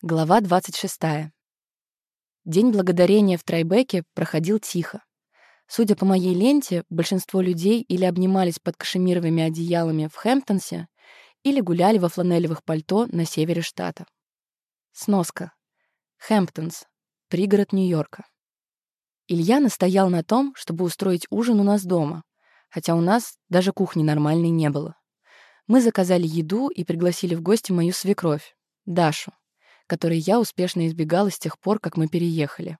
Глава 26. День благодарения в Трайбеке проходил тихо. Судя по моей ленте, большинство людей или обнимались под кашемировыми одеялами в Хэмптонсе, или гуляли во фланелевых пальто на севере штата. Сноска. Хэмптонс. Пригород Нью-Йорка. Илья настоял на том, чтобы устроить ужин у нас дома, хотя у нас даже кухни нормальной не было. Мы заказали еду и пригласили в гости мою свекровь, Дашу, который я успешно избегала с тех пор, как мы переехали.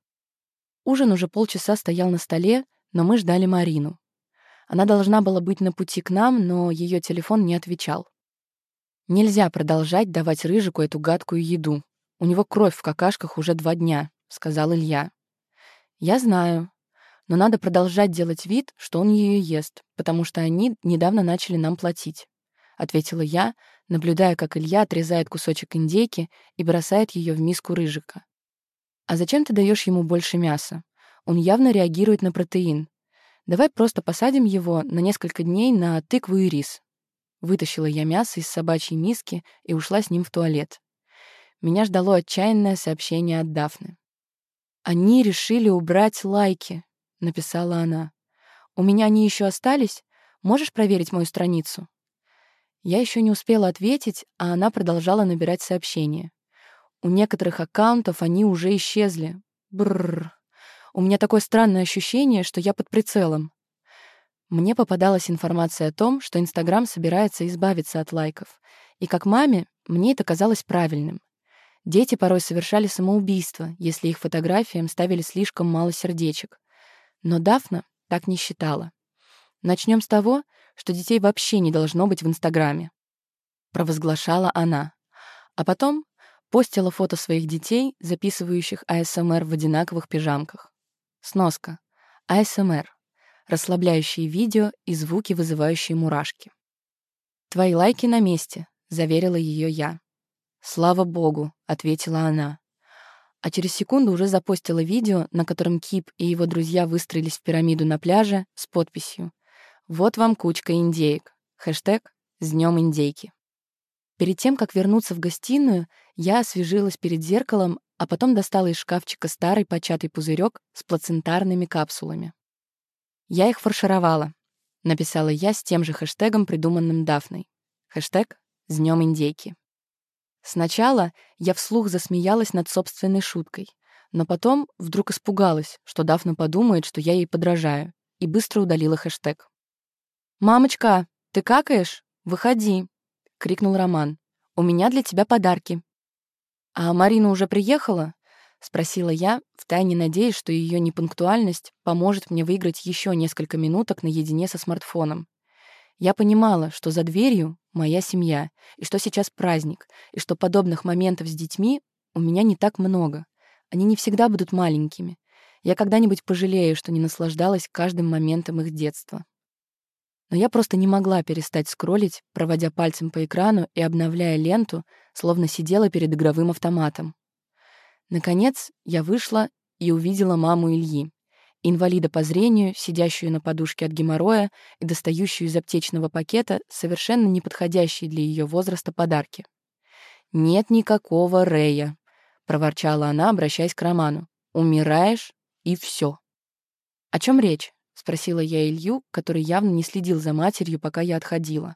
Ужин уже полчаса стоял на столе, но мы ждали Марину. Она должна была быть на пути к нам, но ее телефон не отвечал. «Нельзя продолжать давать Рыжику эту гадкую еду. У него кровь в какашках уже два дня», — сказал Илья. «Я знаю. Но надо продолжать делать вид, что он ее ест, потому что они недавно начали нам платить», — ответила я, наблюдая, как Илья отрезает кусочек индейки и бросает ее в миску рыжика. «А зачем ты даешь ему больше мяса? Он явно реагирует на протеин. Давай просто посадим его на несколько дней на тыкву и рис». Вытащила я мясо из собачьей миски и ушла с ним в туалет. Меня ждало отчаянное сообщение от Дафны. «Они решили убрать лайки», — написала она. «У меня они еще остались? Можешь проверить мою страницу?» Я еще не успела ответить, а она продолжала набирать сообщения. У некоторых аккаунтов они уже исчезли. Бррр. У меня такое странное ощущение, что я под прицелом. Мне попадалась информация о том, что Инстаграм собирается избавиться от лайков. И как маме, мне это казалось правильным. Дети порой совершали самоубийство, если их фотографиям ставили слишком мало сердечек. Но Дафна так не считала. Начнем с того, что детей вообще не должно быть в Инстаграме. Провозглашала она. А потом постила фото своих детей, записывающих АСМР в одинаковых пижамках. Сноска. АСМР. Расслабляющие видео и звуки, вызывающие мурашки. «Твои лайки на месте», — заверила ее я. «Слава богу», — ответила она. А через секунду уже запостила видео, на котором Кип и его друзья выстроились в пирамиду на пляже с подписью вот вам кучка индеек. Хэштег «С днем индейки». Перед тем, как вернуться в гостиную, я освежилась перед зеркалом, а потом достала из шкафчика старый початый пузырек с плацентарными капсулами. «Я их фаршировала», — написала я с тем же хэштегом, придуманным Дафной. Хэштег «С днем индейки». Сначала я вслух засмеялась над собственной шуткой, но потом вдруг испугалась, что Дафна подумает, что я ей подражаю, и быстро удалила хэштег. «Мамочка, ты какаешь? Выходи!» — крикнул Роман. «У меня для тебя подарки». «А Марина уже приехала?» — спросила я, втайне надеясь, что ее непунктуальность поможет мне выиграть еще несколько минуток наедине со смартфоном. Я понимала, что за дверью моя семья, и что сейчас праздник, и что подобных моментов с детьми у меня не так много. Они не всегда будут маленькими. Я когда-нибудь пожалею, что не наслаждалась каждым моментом их детства. Но я просто не могла перестать скроллить, проводя пальцем по экрану и обновляя ленту, словно сидела перед игровым автоматом. Наконец, я вышла и увидела маму Ильи, инвалида по зрению, сидящую на подушке от геморроя и достающую из аптечного пакета совершенно неподходящие для ее возраста подарки. «Нет никакого Рея», — проворчала она, обращаясь к Роману. «Умираешь, и все. «О чем речь?» — спросила я Илью, который явно не следил за матерью, пока я отходила.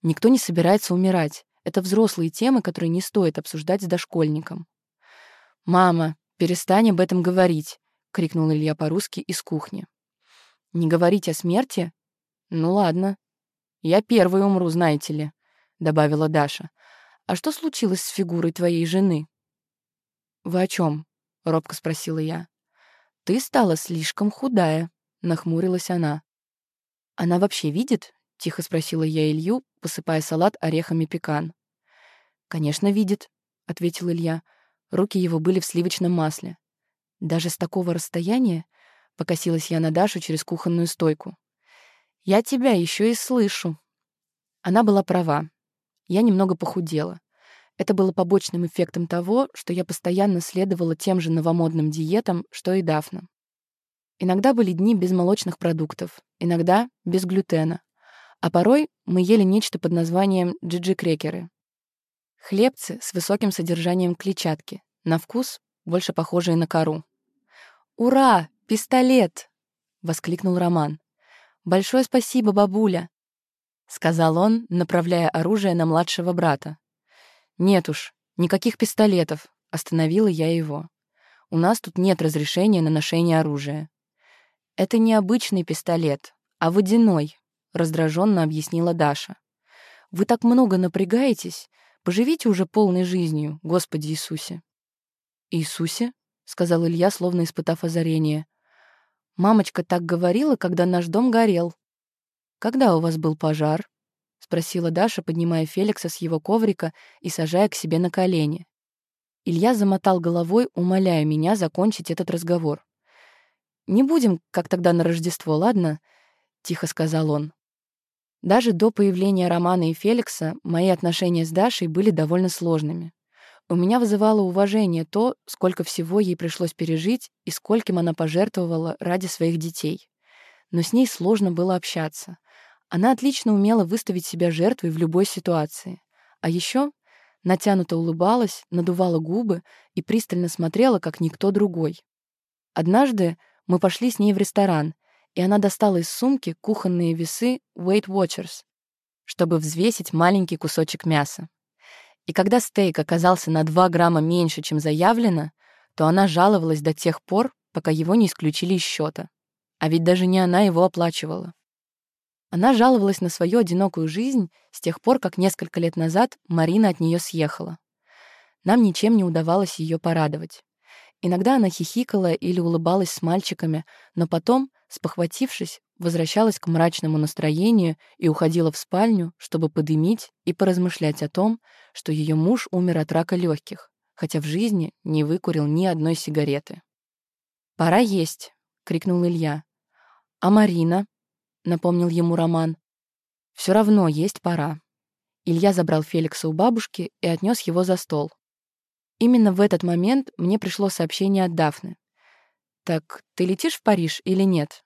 «Никто не собирается умирать. Это взрослые темы, которые не стоит обсуждать с дошкольником». «Мама, перестань об этом говорить», — крикнул Илья по-русски из кухни. «Не говорить о смерти? Ну ладно. Я первый умру, знаете ли», — добавила Даша. «А что случилось с фигурой твоей жены?» «Вы о чем? робко спросила я. «Ты стала слишком худая», Нахмурилась она. «Она вообще видит?» — тихо спросила я Илью, посыпая салат орехами пекан. «Конечно, видит», — ответил Илья. Руки его были в сливочном масле. «Даже с такого расстояния?» — покосилась я на Дашу через кухонную стойку. «Я тебя еще и слышу». Она была права. Я немного похудела. Это было побочным эффектом того, что я постоянно следовала тем же новомодным диетам, что и Дафна. Иногда были дни без молочных продуктов, иногда без глютена. А порой мы ели нечто под названием джиджи-крекеры. Хлебцы с высоким содержанием клетчатки, на вкус больше похожие на кору. «Ура! Пистолет!» — воскликнул Роман. «Большое спасибо, бабуля!» — сказал он, направляя оружие на младшего брата. «Нет уж, никаких пистолетов», — остановила я его. «У нас тут нет разрешения на ношение оружия». «Это не обычный пистолет, а водяной», — раздраженно объяснила Даша. «Вы так много напрягаетесь. Поживите уже полной жизнью, Господи Иисусе». «Иисусе?» — сказал Илья, словно испытав озарение. «Мамочка так говорила, когда наш дом горел». «Когда у вас был пожар?» — спросила Даша, поднимая Феликса с его коврика и сажая к себе на колени. Илья замотал головой, умоляя меня закончить этот разговор. «Не будем, как тогда на Рождество, ладно?» — тихо сказал он. Даже до появления Романа и Феликса мои отношения с Дашей были довольно сложными. У меня вызывало уважение то, сколько всего ей пришлось пережить и скольким она пожертвовала ради своих детей. Но с ней сложно было общаться. Она отлично умела выставить себя жертвой в любой ситуации. А еще натянуто улыбалась, надувала губы и пристально смотрела, как никто другой. Однажды мы пошли с ней в ресторан, и она достала из сумки кухонные весы Weight Watchers, чтобы взвесить маленький кусочек мяса. И когда стейк оказался на 2 грамма меньше, чем заявлено, то она жаловалась до тех пор, пока его не исключили из счета. А ведь даже не она его оплачивала. Она жаловалась на свою одинокую жизнь с тех пор, как несколько лет назад Марина от нее съехала. Нам ничем не удавалось ее порадовать. Иногда она хихикала или улыбалась с мальчиками, но потом, спохватившись, возвращалась к мрачному настроению и уходила в спальню, чтобы подымить и поразмышлять о том, что ее муж умер от рака легких, хотя в жизни не выкурил ни одной сигареты. «Пора есть», — крикнул Илья. «А Марина?» — напомнил ему Роман. Все равно есть пора». Илья забрал Феликса у бабушки и отнес его за стол. Именно в этот момент мне пришло сообщение от Дафны. «Так ты летишь в Париж или нет?»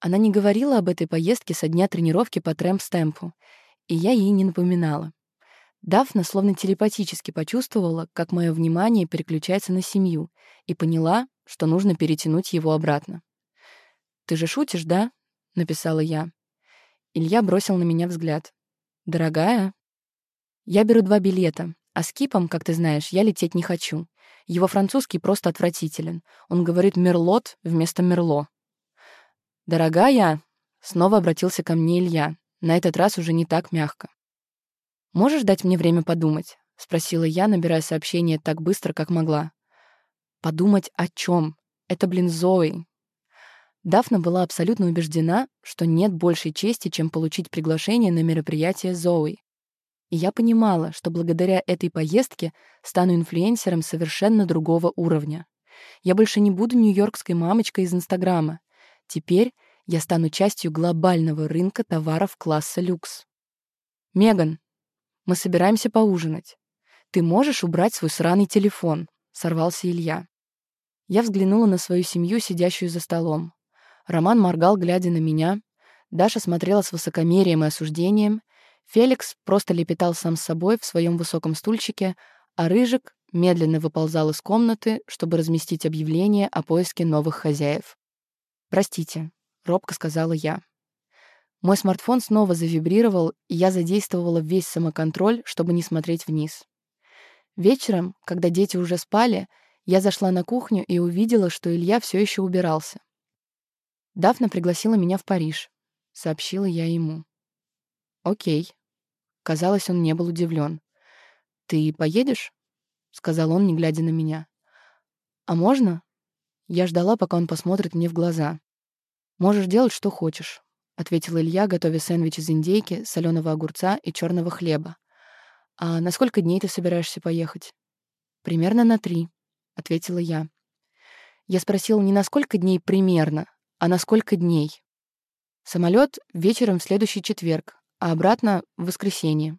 Она не говорила об этой поездке со дня тренировки по трэмп-стемпу, и я ей не напоминала. Дафна словно телепатически почувствовала, как мое внимание переключается на семью, и поняла, что нужно перетянуть его обратно. «Ты же шутишь, да?» — написала я. Илья бросил на меня взгляд. «Дорогая?» «Я беру два билета, а с Кипом, как ты знаешь, я лететь не хочу. Его французский просто отвратителен. Он говорит «мерлот» вместо «мерло». «Дорогая», — снова обратился ко мне Илья, на этот раз уже не так мягко. «Можешь дать мне время подумать?» — спросила я, набирая сообщение так быстро, как могла. «Подумать о чем? Это, блин, Зои». Дафна была абсолютно убеждена, что нет большей чести, чем получить приглашение на мероприятие Зои. И я понимала, что благодаря этой поездке стану инфлюенсером совершенно другого уровня. Я больше не буду нью-йоркской мамочкой из Инстаграма. Теперь я стану частью глобального рынка товаров класса люкс. «Меган, мы собираемся поужинать. Ты можешь убрать свой сраный телефон?» — сорвался Илья. Я взглянула на свою семью, сидящую за столом. Роман моргал, глядя на меня. Даша смотрела с высокомерием и осуждением. Феликс просто лепетал сам с собой в своем высоком стульчике, а Рыжик медленно выползал из комнаты, чтобы разместить объявление о поиске новых хозяев. «Простите», — робко сказала я. Мой смартфон снова завибрировал, и я задействовала весь самоконтроль, чтобы не смотреть вниз. Вечером, когда дети уже спали, я зашла на кухню и увидела, что Илья все еще убирался. «Дафна пригласила меня в Париж», — сообщила я ему. «Окей». Казалось, он не был удивлен. «Ты поедешь?» — сказал он, не глядя на меня. «А можно?» Я ждала, пока он посмотрит мне в глаза. «Можешь делать, что хочешь», — ответил Илья, готовя сэндвич из индейки, соленого огурца и черного хлеба. «А на сколько дней ты собираешься поехать?» «Примерно на три», — ответила я. Я спросила не на сколько дней примерно, а на сколько дней. Самолет вечером в следующий четверг, а обратно — в воскресенье.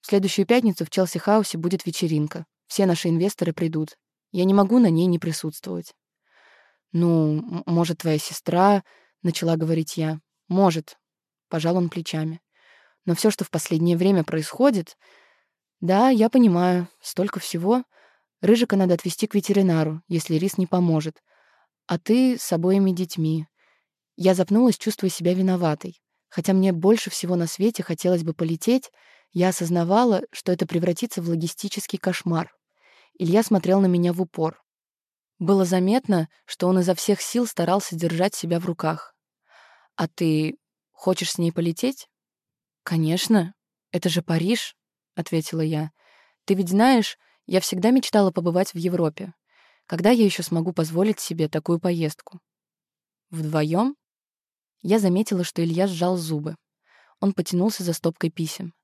В следующую пятницу в Челси-хаусе будет вечеринка. Все наши инвесторы придут. Я не могу на ней не присутствовать. «Ну, может, твоя сестра...» — начала говорить я. «Может», — пожал он плечами. «Но все, что в последнее время происходит...» Да, я понимаю, столько всего. Рыжика надо отвезти к ветеринару, если рис не поможет. А ты с обоими детьми. Я запнулась, чувствуя себя виноватой. Хотя мне больше всего на свете хотелось бы полететь, я осознавала, что это превратится в логистический кошмар. Илья смотрел на меня в упор. Было заметно, что он изо всех сил старался держать себя в руках. «А ты хочешь с ней полететь?» «Конечно. Это же Париж», — ответила я. «Ты ведь знаешь, я всегда мечтала побывать в Европе. Когда я еще смогу позволить себе такую поездку?» «Вдвоем?» Я заметила, что Илья сжал зубы. Он потянулся за стопкой писем.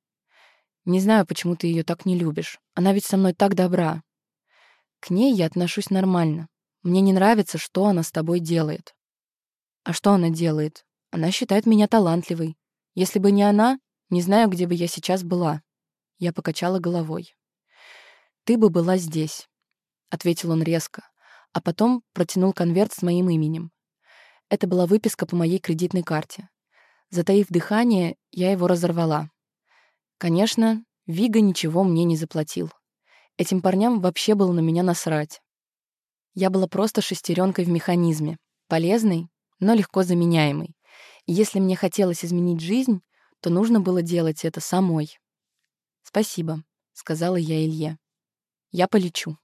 «Не знаю, почему ты ее так не любишь. Она ведь со мной так добра. К ней я отношусь нормально. Мне не нравится, что она с тобой делает. А что она делает? Она считает меня талантливой. Если бы не она, не знаю, где бы я сейчас была. Я покачала головой. «Ты бы была здесь», — ответил он резко, а потом протянул конверт с моим именем. Это была выписка по моей кредитной карте. Затаив дыхание, я его разорвала. Конечно, Вига ничего мне не заплатил. Этим парням вообще было на меня насрать. Я была просто шестеренкой в механизме, полезной, но легко заменяемой. И если мне хотелось изменить жизнь, то нужно было делать это самой. «Спасибо», — сказала я Илье. «Я полечу».